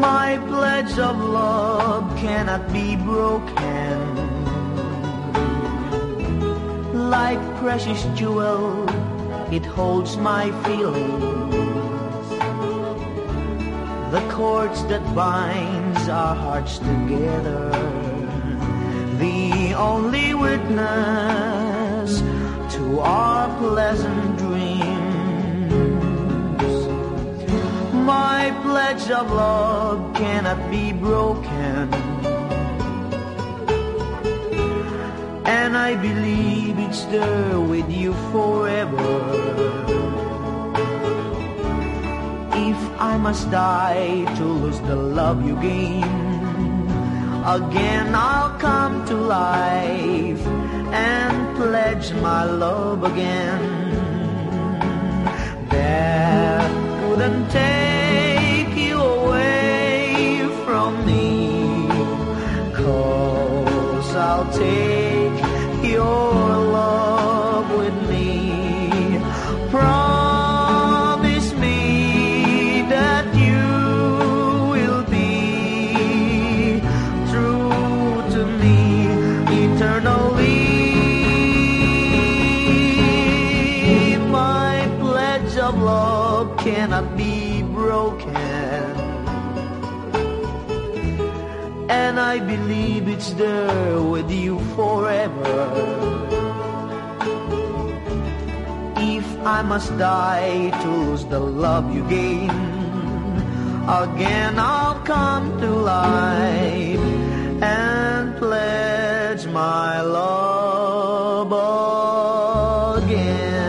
My pledge of love cannot be broken. Like precious jewel, it holds my feelings. The cords that binds our hearts together. The only witness our pleasant dreams. My pledge of love cannot be broken. And I believe it's there with you forever. If I must die to lose the love you gain, again I'll come to life and pledge my love again. Death couldn't take you away from me, cause I'll take your world cannot be broken. And I believe it's there with you forever. If I must die to lose the love you gave, again I'll come to life and pledge my love again.